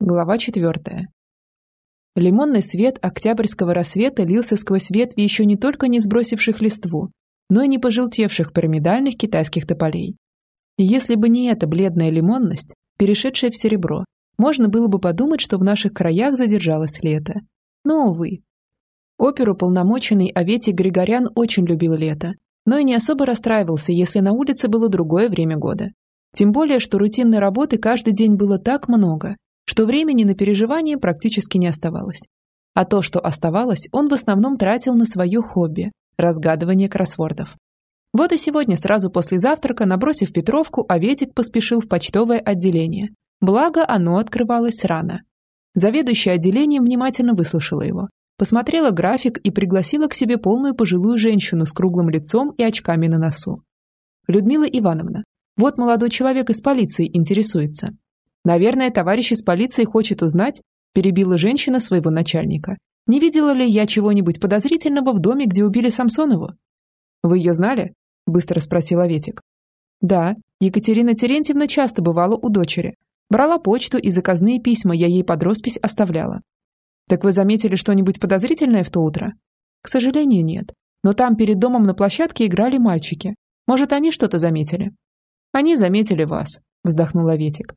Глава четвертая. Лимонный свет октябрьского рассвета лился сквозь ветви еще не только не сбросивших листву, но и не пожелтевших пирамидальных китайских тополей. И если бы не эта бледная лимонность, перешедшая в серебро, можно было бы подумать, что в наших краях задержалось лето. Но, увы. Оперу полномоченный Аветий Григорян очень любил лето, но и не особо расстраивался, если на улице было другое время года. Тем более, что рутинной работы каждый день было так много, что времени на переживания практически не оставалось. А то, что оставалось, он в основном тратил на свое хобби – разгадывание кроссвордов. Вот и сегодня, сразу после завтрака, набросив Петровку, Аветик поспешил в почтовое отделение. Благо, оно открывалось рано. Заведующая отделением внимательно выслушала его, посмотрела график и пригласила к себе полную пожилую женщину с круглым лицом и очками на носу. «Людмила Ивановна, вот молодой человек из полиции интересуется. Наверное, товарищ из полиции хочет узнать, перебила женщина своего начальника. Не видела ли я чего-нибудь подозрительного в доме, где убили Самсонову? Вы ее знали? Быстро спросил Аветик. Да, Екатерина Терентьевна часто бывала у дочери. Брала почту и заказные письма я ей под роспись оставляла. Так вы заметили что-нибудь подозрительное в то утро? К сожалению, нет. Но там перед домом на площадке играли мальчики. Может, они что-то заметили? Они заметили вас, вздохнула Ветик.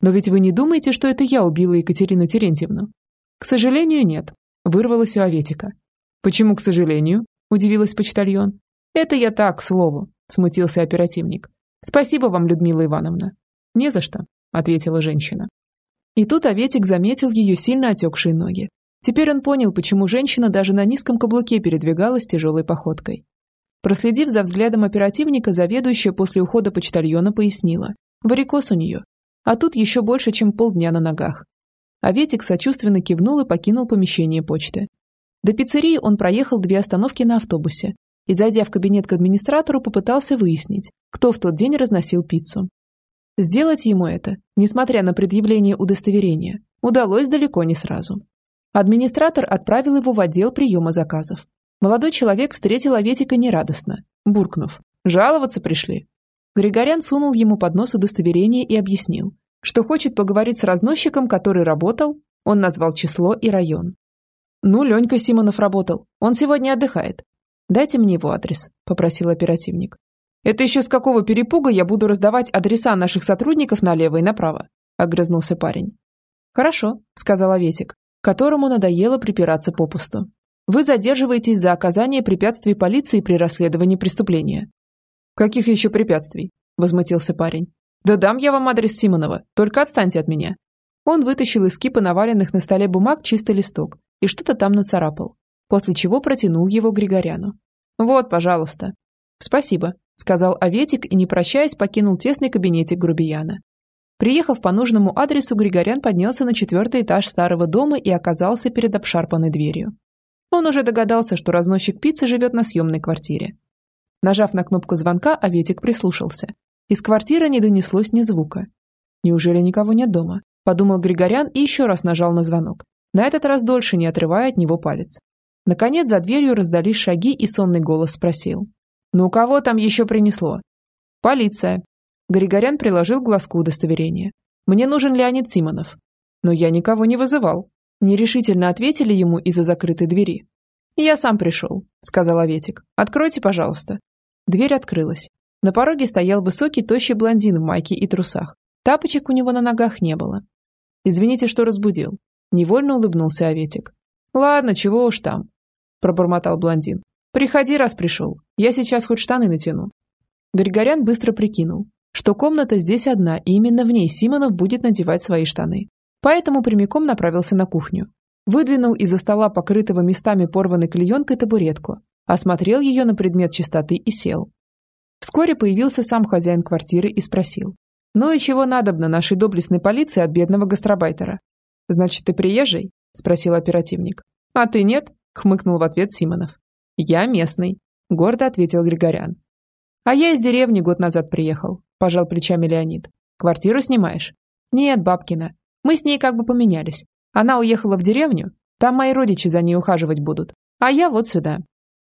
Но ведь вы не думаете, что это я убила Екатерину Терентьевну? К сожалению, нет, вырвалось у Аветика. Почему к сожалению? Удивилась почтальон. Это я так, к слову, смутился оперативник. Спасибо вам, Людмила Ивановна. Не за что, ответила женщина. И тут Аветик заметил ее сильно отекшие ноги. Теперь он понял, почему женщина даже на низком каблуке передвигалась тяжелой походкой. Проследив за взглядом оперативника, заведующая после ухода почтальона пояснила. Варикоз у нее, а тут еще больше, чем полдня на ногах. А Ветик сочувственно кивнул и покинул помещение почты. До пиццерии он проехал две остановки на автобусе и, зайдя в кабинет к администратору, попытался выяснить, кто в тот день разносил пиццу. Сделать ему это, несмотря на предъявление удостоверения, удалось далеко не сразу. Администратор отправил его в отдел приема заказов. Молодой человек встретил Аветика нерадостно, буркнув. «Жаловаться пришли. Григорян сунул ему под нос удостоверение и объяснил, что хочет поговорить с разносчиком, который работал, он назвал число и район. «Ну, Ленька Симонов работал, он сегодня отдыхает. Дайте мне его адрес», – попросил оперативник. «Это еще с какого перепуга я буду раздавать адреса наших сотрудников налево и направо?» – огрызнулся парень. «Хорошо», – сказал Аветик, которому надоело припираться попусту. «Вы задерживаетесь за оказание препятствий полиции при расследовании преступления. «Каких еще препятствий?» – возмутился парень. «Да дам я вам адрес Симонова, только отстаньте от меня». Он вытащил из кипа наваленных на столе бумаг чистый листок и что-то там нацарапал, после чего протянул его Григоряну. «Вот, пожалуйста». «Спасибо», – сказал Аветик и, не прощаясь, покинул тесный кабинетик Грубияна. Приехав по нужному адресу, Григорян поднялся на четвертый этаж старого дома и оказался перед обшарпанной дверью. Он уже догадался, что разносчик пиццы живет на съемной квартире. Нажав на кнопку звонка, Аветик прислушался. Из квартиры не донеслось ни звука. «Неужели никого нет дома?» – подумал Григорян и еще раз нажал на звонок. На этот раз дольше не отрывая от него палец. Наконец за дверью раздались шаги, и сонный голос спросил. «Ну, кого там еще принесло?» «Полиция». Григорян приложил глазку удостоверения. «Мне нужен Леонид Симонов». «Но я никого не вызывал». Нерешительно ответили ему из-за закрытой двери. «Я сам пришел», – сказал Аветик. «Откройте, пожалуйста». Дверь открылась. На пороге стоял высокий, тощий блондин в майке и трусах. Тапочек у него на ногах не было. «Извините, что разбудил». Невольно улыбнулся Аветик. «Ладно, чего уж там», – пробормотал блондин. «Приходи, раз пришел. Я сейчас хоть штаны натяну». Григорян быстро прикинул, что комната здесь одна, и именно в ней Симонов будет надевать свои штаны. Поэтому прямиком направился на кухню. Выдвинул из-за стола покрытого местами порванной клеенкой табуретку, осмотрел ее на предмет чистоты и сел. Вскоре появился сам хозяин квартиры и спросил. «Ну и чего надобно нашей доблестной полиции от бедного гастробайтера?» «Значит, ты приезжий?» – спросил оперативник. «А ты нет?» – хмыкнул в ответ Симонов. «Я местный», – гордо ответил Григорян. «А я из деревни год назад приехал», – пожал плечами Леонид. «Квартиру снимаешь?» «Нет, Бабкина. Мы с ней как бы поменялись. Она уехала в деревню, там мои родичи за ней ухаживать будут, а я вот сюда.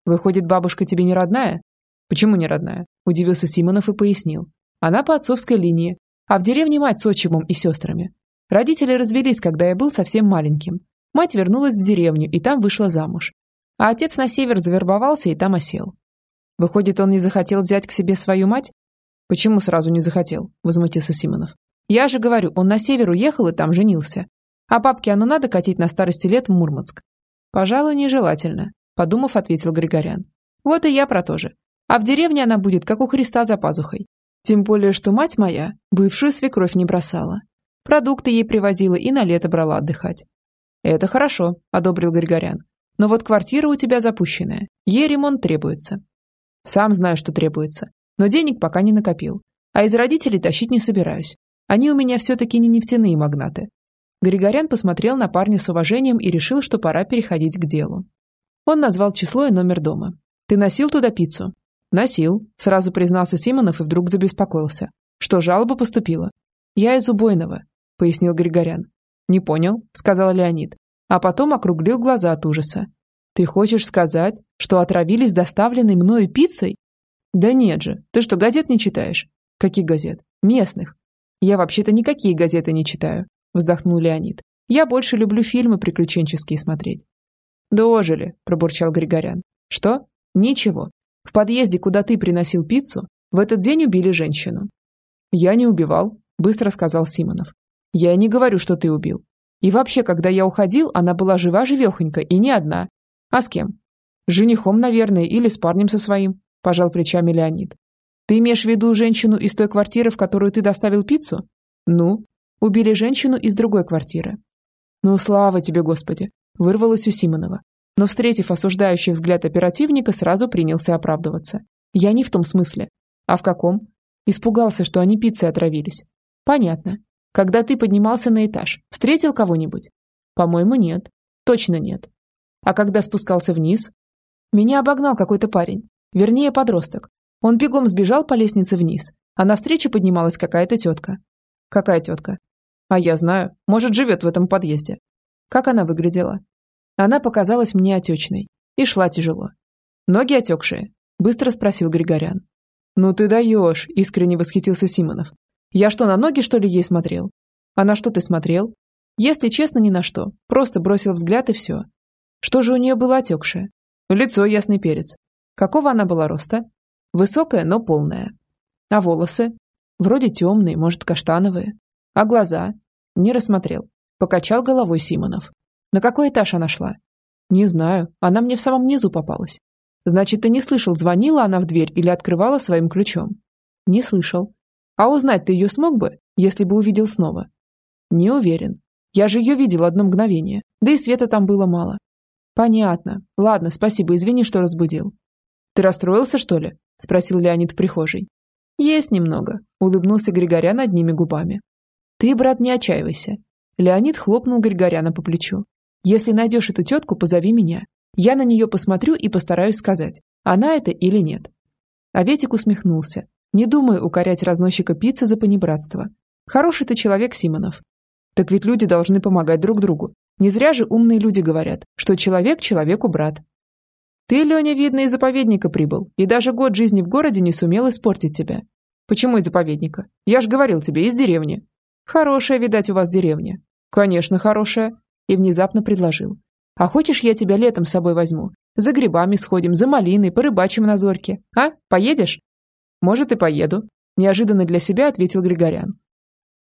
Выходит, бабушка тебе не родная? Почему не родная? Удивился Симонов и пояснил. Она по отцовской линии, а в деревне мать с отчимом и сестрами. Родители развелись, когда я был совсем маленьким. Мать вернулась в деревню и там вышла замуж. А отец на север завербовался и там осел. Выходит, он не захотел взять к себе свою мать? Почему сразу не захотел? Возмутился Симонов. Я же говорю, он на север уехал и там женился. А папке оно надо катить на старости лет в Мурманск? Пожалуй, нежелательно, подумав, ответил Григорян. Вот и я про то же. А в деревне она будет, как у Христа за пазухой. Тем более, что мать моя бывшую свекровь не бросала. Продукты ей привозила и на лето брала отдыхать. «Это хорошо», – одобрил Григорян. «Но вот квартира у тебя запущенная. Ей ремонт требуется. Сам знаю, что требуется. Но денег пока не накопил. А из родителей тащить не собираюсь. Они у меня все-таки не нефтяные магнаты. Григорян посмотрел на парня с уважением и решил, что пора переходить к делу. Он назвал число и номер дома. «Ты носил туда пиццу?» «Носил», – сразу признался Симонов и вдруг забеспокоился. «Что, жалоба поступила?» «Я из убойного», – пояснил Григорян. «Не понял», – сказал Леонид. А потом округлил глаза от ужаса. Ты хочешь сказать, что отравились доставленной мною пиццей? Да нет же, ты что, газет не читаешь? Каких газет? Местных. Я вообще-то никакие газеты не читаю, вздохнул Леонид. Я больше люблю фильмы приключенческие смотреть. Дожили, пробурчал Григорян. Что? Ничего. В подъезде, куда ты приносил пиццу, в этот день убили женщину. Я не убивал, быстро сказал Симонов. Я не говорю, что ты убил. И вообще, когда я уходил, она была жива-живехонька и не одна. А с кем? С женихом, наверное, или с парнем со своим, пожал плечами Леонид. Ты имеешь в виду женщину из той квартиры, в которую ты доставил пиццу? Ну, убили женщину из другой квартиры. Ну, слава тебе, Господи, вырвалось у Симонова. Но, встретив осуждающий взгляд оперативника, сразу принялся оправдываться. Я не в том смысле. А в каком? Испугался, что они пиццей отравились. Понятно. Когда ты поднимался на этаж, встретил кого-нибудь? По-моему, нет. Точно нет. А когда спускался вниз? Меня обогнал какой-то парень. Вернее, подросток. Он бегом сбежал по лестнице вниз, а навстречу поднималась какая-то тетка. Какая тетка? А я знаю. Может, живет в этом подъезде. Как она выглядела? Она показалась мне отечной. И шла тяжело. Ноги отекшие? Быстро спросил Григорян. «Ну ты даешь!» – искренне восхитился Симонов. «Я что, на ноги, что ли, ей смотрел?» «А на что ты смотрел?» «Если честно, ни на что. Просто бросил взгляд и все. Что же у нее было отекшее? Лицо ясный перец. Какого она была роста? Высокая, но полная. А волосы? Вроде темные, может, каштановые. А глаза? Не рассмотрел. Покачал головой Симонов. На какой этаж она шла? Не знаю, она мне в самом низу попалась. Значит, ты не слышал, звонила она в дверь или открывала своим ключом? Не слышал. А узнать ты ее смог бы, если бы увидел снова? Не уверен. Я же ее видел одно мгновение, да и света там было мало. «Понятно. Ладно, спасибо, извини, что разбудил». «Ты расстроился, что ли?» – спросил Леонид в прихожей. «Есть немного», – улыбнулся Григорян одними губами. «Ты, брат, не отчаивайся». Леонид хлопнул Григоряна по плечу. «Если найдешь эту тетку, позови меня. Я на нее посмотрю и постараюсь сказать, она это или нет». Аветик усмехнулся, не думая укорять разносчика пиццы за понебратство. «Хороший ты человек, Симонов». «Так ведь люди должны помогать друг другу. Не зря же умные люди говорят, что человек человеку брат. Ты, Леня, видно, из заповедника прибыл, и даже год жизни в городе не сумел испортить тебя. Почему из заповедника? Я ж говорил тебе, из деревни. Хорошая, видать, у вас деревня. Конечно, хорошая. И внезапно предложил. А хочешь, я тебя летом с собой возьму? За грибами сходим, за малиной, порыбачим на зорьке. А? Поедешь? Может, и поеду. Неожиданно для себя ответил Григорян.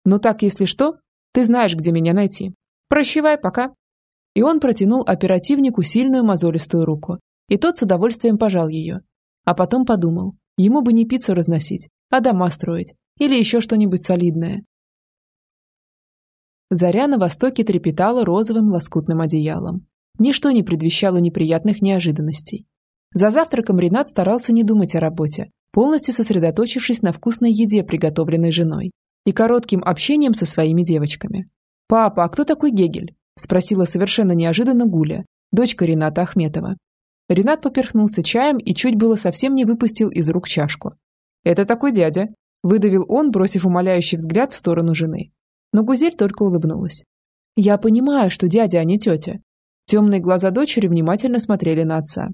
Ну так, если что, ты знаешь, где меня найти. Прощевай пока». И он протянул оперативнику сильную мозолистую руку, и тот с удовольствием пожал ее. А потом подумал, ему бы не пиццу разносить, а дома строить, или еще что-нибудь солидное. Заря на востоке трепетала розовым лоскутным одеялом. Ничто не предвещало неприятных неожиданностей. За завтраком Ренат старался не думать о работе, полностью сосредоточившись на вкусной еде, приготовленной женой, и коротким общением со своими девочками. «Папа, а кто такой Гегель?» – спросила совершенно неожиданно Гуля, дочка Рената Ахметова. Ренат поперхнулся чаем и чуть было совсем не выпустил из рук чашку. «Это такой дядя», – выдавил он, бросив умоляющий взгляд в сторону жены. Но Гузель только улыбнулась. «Я понимаю, что дядя, а не тетя». Темные глаза дочери внимательно смотрели на отца.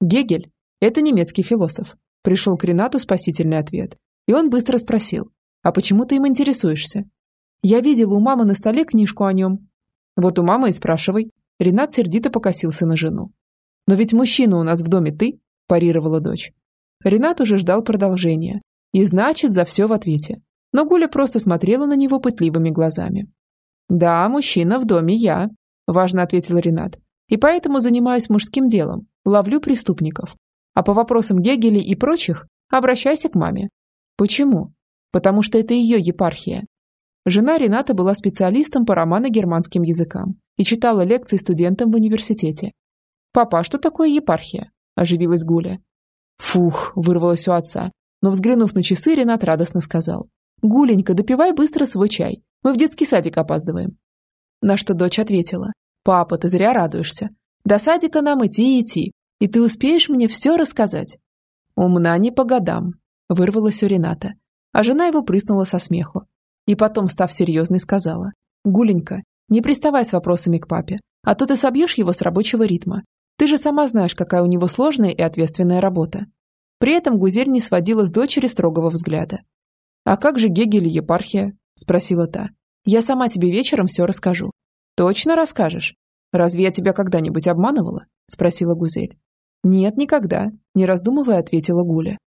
«Гегель – это немецкий философ», – пришел к Ренату спасительный ответ. И он быстро спросил, «А почему ты им интересуешься?» Я видела у мамы на столе книжку о нем. Вот у мамы и спрашивай. Ренат сердито покосился на жену. Но ведь мужчина у нас в доме ты, парировала дочь. Ренат уже ждал продолжения. И значит, за все в ответе. Но Гуля просто смотрела на него пытливыми глазами. «Да, мужчина в доме я», – важно ответил Ренат. «И поэтому занимаюсь мужским делом, ловлю преступников. А по вопросам Гегеля и прочих обращайся к маме». «Почему?» «Потому что это ее епархия». Жена Рената была специалистом по романо-германским языкам и читала лекции студентам в университете. «Папа, а что такое епархия?» – оживилась Гуля. «Фух!» – вырвалось у отца. Но, взглянув на часы, Ренат радостно сказал. «Гуленька, допивай быстро свой чай. Мы в детский садик опаздываем». На что дочь ответила. «Папа, ты зря радуешься. До садика нам идти и идти, и ты успеешь мне все рассказать». «Умна не по годам», – вырвалась у Рената. А жена его прыснула со смеху. И потом, став серьезной, сказала. «Гуленька, не приставай с вопросами к папе, а то ты собьешь его с рабочего ритма. Ты же сама знаешь, какая у него сложная и ответственная работа». При этом Гузель не сводила с дочери строгого взгляда. «А как же Гегель и епархия?» – спросила та. «Я сама тебе вечером все расскажу». «Точно расскажешь? Разве я тебя когда-нибудь обманывала?» – спросила Гузель. «Нет, никогда», – не раздумывая ответила Гуля.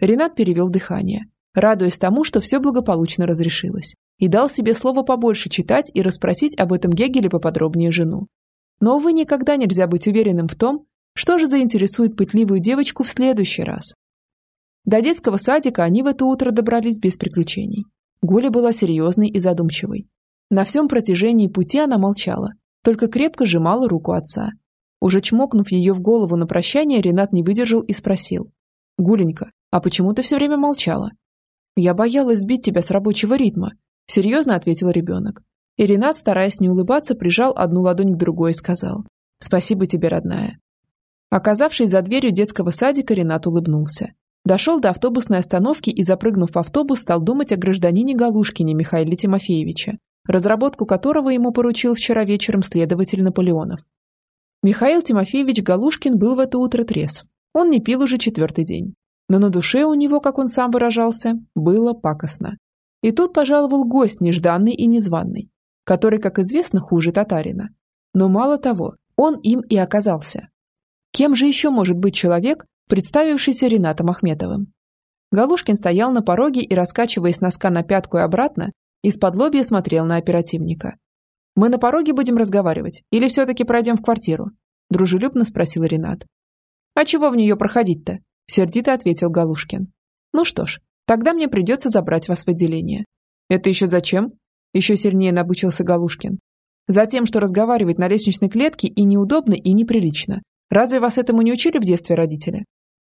Ренат перевел дыхание, радуясь тому, что все благополучно разрешилось, и дал себе слово побольше читать и расспросить об этом Гегеле поподробнее жену. Но, увы, никогда нельзя быть уверенным в том, что же заинтересует пытливую девочку в следующий раз. До детского садика они в это утро добрались без приключений. Гуля была серьезной и задумчивой. На всем протяжении пути она молчала, только крепко сжимала руку отца. Уже чмокнув ее в голову на прощание, Ренат не выдержал и спросил. «Гуленька, а почему ты все время молчала?» «Я боялась сбить тебя с рабочего ритма», – серьезно ответил ребенок. И Ренат, стараясь не улыбаться, прижал одну ладонь к другой и сказал «Спасибо тебе, родная». Оказавшись за дверью детского садика, Ренат улыбнулся. Дошел до автобусной остановки и, запрыгнув в автобус, стал думать о гражданине Галушкине Михаиле Тимофеевича, разработку которого ему поручил вчера вечером следователь Наполеонов. Михаил Тимофеевич Галушкин был в это утро трезв. Он не пил уже четвертый день. Но на душе у него, как он сам выражался, было пакостно. И тут пожаловал гость нежданный и незваный, который, как известно, хуже татарина. Но мало того, он им и оказался. Кем же еще может быть человек, представившийся Ренатом Ахметовым? Галушкин стоял на пороге и, раскачиваясь носка на пятку и обратно, из-под лобья смотрел на оперативника. «Мы на пороге будем разговаривать или все-таки пройдем в квартиру?» дружелюбно спросил Ренат. «А чего в нее проходить-то?» сердито ответил Галушкин. «Ну что ж, тогда мне придется забрать вас в отделение». «Это еще зачем?» Еще сильнее набычился Галушкин. «Затем, что разговаривать на лестничной клетке и неудобно, и неприлично. Разве вас этому не учили в детстве родители?»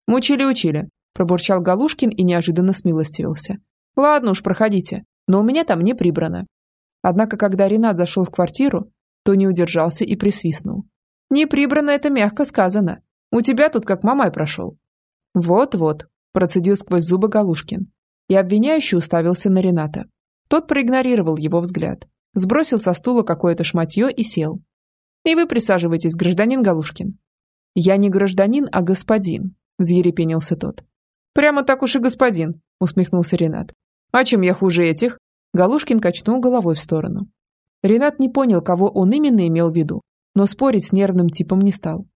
«Учили-учили», – пробурчал Галушкин и неожиданно смилостивился. «Ладно уж, проходите, но у меня там не прибрано». Однако, когда Ренат зашел в квартиру, то не удержался и присвистнул. «Не прибрано – это мягко сказано. У тебя тут как мамай прошел». «Вот-вот», – процедил сквозь зубы Галушкин. И обвиняющий уставился на Рената. Тот проигнорировал его взгляд, сбросил со стула какое-то шматье и сел. «И вы присаживайтесь, гражданин Галушкин». «Я не гражданин, а господин», – взъерепенился тот. «Прямо так уж и господин», – усмехнулся Ренат. «А чем я хуже этих?» Галушкин качнул головой в сторону. Ренат не понял, кого он именно имел в виду, но спорить с нервным типом не стал.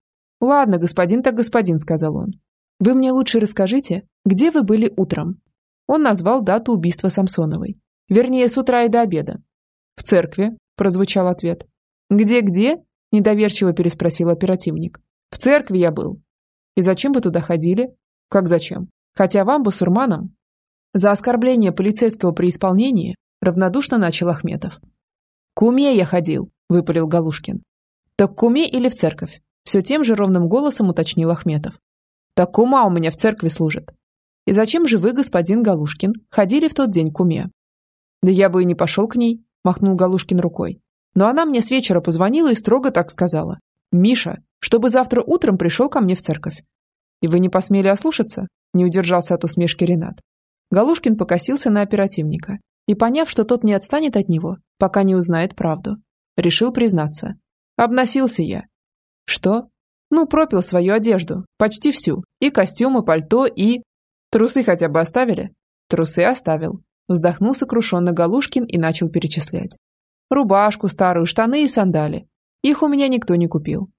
«Ладно, господин так господин», – сказал он. Вы мне лучше расскажите, где вы были утром?» Он назвал дату убийства Самсоновой. Вернее, с утра и до обеда. «В церкви», – прозвучал ответ. «Где-где?» – недоверчиво переспросил оперативник. «В церкви я был». «И зачем вы туда ходили?» «Как зачем? Хотя вам, басурманам...» За оскорбление полицейского при исполнении равнодушно начал Ахметов. «К уме я ходил», – выпалил Галушкин. «Так к уме или в церковь?» Все тем же ровным голосом уточнил Ахметов. Так кума у меня в церкви служит. И зачем же вы, господин Галушкин, ходили в тот день к уме? Да я бы и не пошел к ней, махнул Галушкин рукой. Но она мне с вечера позвонила и строго так сказала. Миша, чтобы завтра утром пришел ко мне в церковь. И вы не посмели ослушаться? Не удержался от усмешки Ренат. Галушкин покосился на оперативника и, поняв, что тот не отстанет от него, пока не узнает правду, решил признаться. Обносился я. Что? Ну, пропил свою одежду, почти всю. И костюм, и пальто, и... Трусы хотя бы оставили? Трусы оставил. Вздохнул сокрушенно Галушкин и начал перечислять. Рубашку старую, штаны и сандали. Их у меня никто не купил.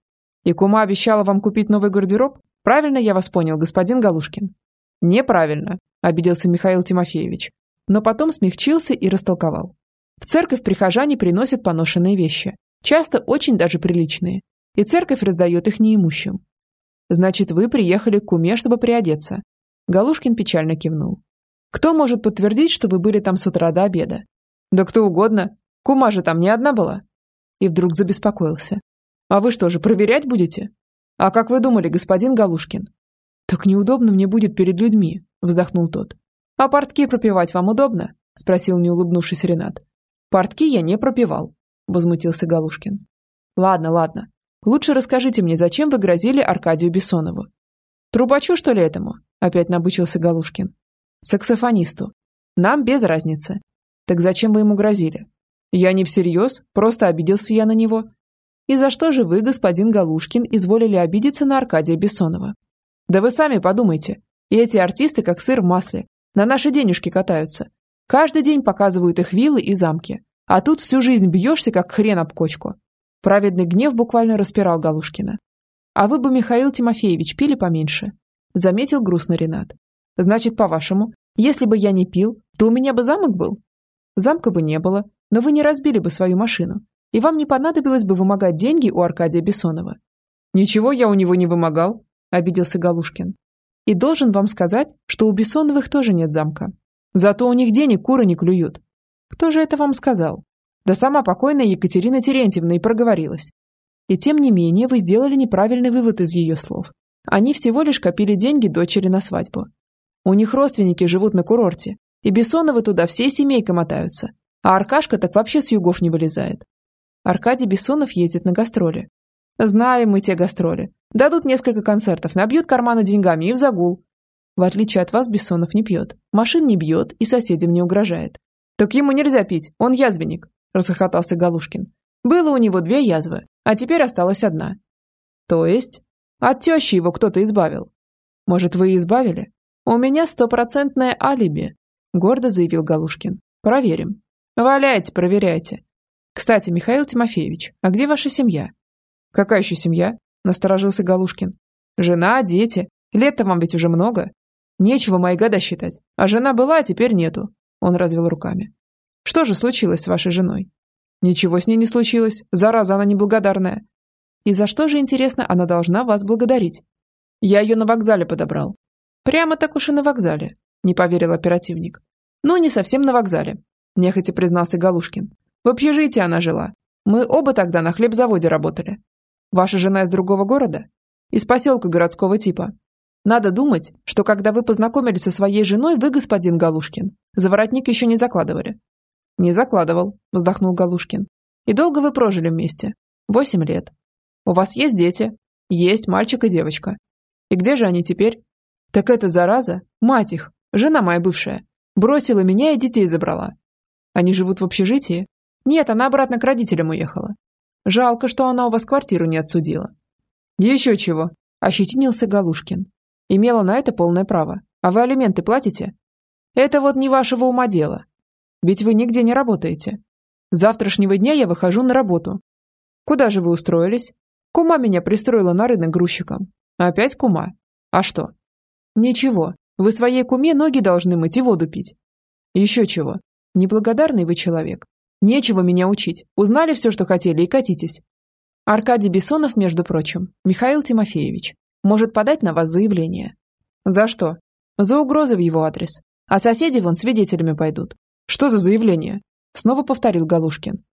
И кума обещала вам купить новый гардероб? Правильно я вас понял, господин Галушкин? Неправильно, обиделся Михаил Тимофеевич. Но потом смягчился и растолковал. В церковь прихожане приносят поношенные вещи. Часто очень даже приличные. И церковь раздает их неимущим. Значит, вы приехали к куме, чтобы приодеться. Галушкин печально кивнул. Кто может подтвердить, что вы были там с утра до обеда? Да кто угодно. Кума же там не одна была. И вдруг забеспокоился. А вы что же, проверять будете? А как вы думали, господин Галушкин? Так неудобно мне будет перед людьми, вздохнул тот. А портки пропивать вам удобно? Спросил, не улыбнувшись Ренат. Портки я не пропивал, возмутился Галушкин. Ладно, ладно. Лучше расскажите мне, зачем вы грозили Аркадию Бессонову? Трубачу, что ли, этому? Опять набычился Галушкин. Саксофонисту. Нам без разницы. Так зачем вы ему грозили? Я не всерьез, просто обиделся я на него. И за что же вы, господин Галушкин, изволили обидеться на Аркадия Бессонова? Да вы сами подумайте. И эти артисты, как сыр в масле, на наши денежки катаются. Каждый день показывают их виллы и замки. А тут всю жизнь бьешься, как хрен об кочку. Праведный гнев буквально распирал Галушкина. А вы бы, Михаил Тимофеевич, пили поменьше. Заметил грустно Ренат. Значит, по-вашему, если бы я не пил, то у меня бы замок был? Замка бы не было, но вы не разбили бы свою машину, и вам не понадобилось бы вымогать деньги у Аркадия Бессонова. Ничего я у него не вымогал, обиделся Галушкин. И должен вам сказать, что у Бессоновых тоже нет замка. Зато у них денег куры не клюют. Кто же это вам сказал? Да сама покойная Екатерина Терентьевна и проговорилась. И тем не менее вы сделали неправильный вывод из ее слов. Они всего лишь копили деньги дочери на свадьбу. У них родственники живут на курорте, и Бессоновы туда всей семейкой мотаются. А Аркашка так вообще с югов не вылезает. Аркадий Бессонов ездит на гастроли. Знали мы те гастроли. Дадут несколько концертов, набьют карманы деньгами и в загул. В отличие от вас, Бессонов не пьет. Машин не бьет и соседям не угрожает. Так ему нельзя пить, он язвенник, расхохотался Галушкин. Было у него две язвы, а теперь осталась одна. То есть? От тещи его кто-то избавил. Может, вы и избавили? У меня стопроцентное алиби, гордо заявил Галушкин. Проверим. Валяйте, проверяйте. Кстати, Михаил Тимофеевич, а где ваша семья? Какая еще семья? Насторожился Галушкин. Жена, дети. Лет-то вам ведь уже много. Нечего мои года считать. А жена была, а теперь нету. Он развел руками. Что же случилось с вашей женой? Ничего с ней не случилось. Зараза она неблагодарная. И за что же, интересно, она должна вас благодарить? Я ее на вокзале подобрал. Прямо так уж и на вокзале, не поверил оперативник. Ну, не совсем на вокзале нехотя признался Галушкин. В общежитии она жила. Мы оба тогда на хлебзаводе работали. Ваша жена из другого города? Из поселка городского типа. Надо думать, что когда вы познакомились со своей женой, вы, господин Галушкин, за воротник еще не закладывали. Не закладывал, вздохнул Галушкин. И долго вы прожили вместе? Восемь лет. У вас есть дети? Есть мальчик и девочка. И где же они теперь? Так это зараза, мать их, жена моя бывшая, бросила меня и детей забрала. Они живут в общежитии? Нет, она обратно к родителям уехала. Жалко, что она у вас квартиру не отсудила. Еще чего, ощетинился Галушкин. Имела на это полное право. А вы алименты платите? Это вот не вашего ума дело. Ведь вы нигде не работаете. С завтрашнего дня я выхожу на работу. Куда же вы устроились? Кума меня пристроила на рынок грузчиком. Опять кума? А что? Ничего. Вы своей куме ноги должны мыть и воду пить. Еще чего. Неблагодарный вы человек. Нечего меня учить. Узнали все, что хотели, и катитесь. Аркадий Бессонов, между прочим, Михаил Тимофеевич, может подать на вас заявление. За что? За угрозы в его адрес. А соседи вон свидетелями пойдут. Что за заявление? Снова повторил Галушкин.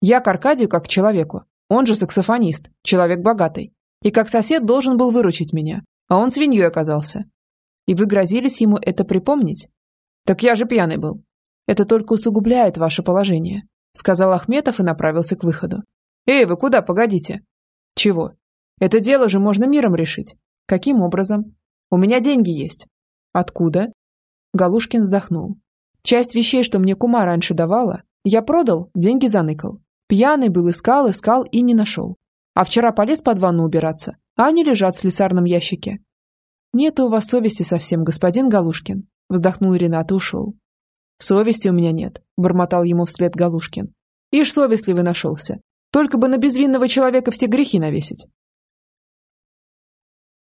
Я к Аркадию как к человеку. Он же саксофонист, человек богатый. И как сосед должен был выручить меня. А он свиньей оказался. И вы грозились ему это припомнить? Так я же пьяный был. Это только усугубляет ваше положение», сказал Ахметов и направился к выходу. «Эй, вы куда? Погодите!» «Чего? Это дело же можно миром решить. Каким образом? У меня деньги есть». «Откуда?» Галушкин вздохнул. «Часть вещей, что мне кума раньше давала, я продал, деньги заныкал. Пьяный был, искал, искал и не нашел. А вчера полез под ванну убираться, а они лежат в слесарном ящике». «Нет у вас совести совсем, господин Галушкин», вздохнул Ренат и ушел. Совести у меня нет, бормотал ему вслед Галушкин. Ишь совестливый нашелся. Только бы на безвинного человека все грехи навесить.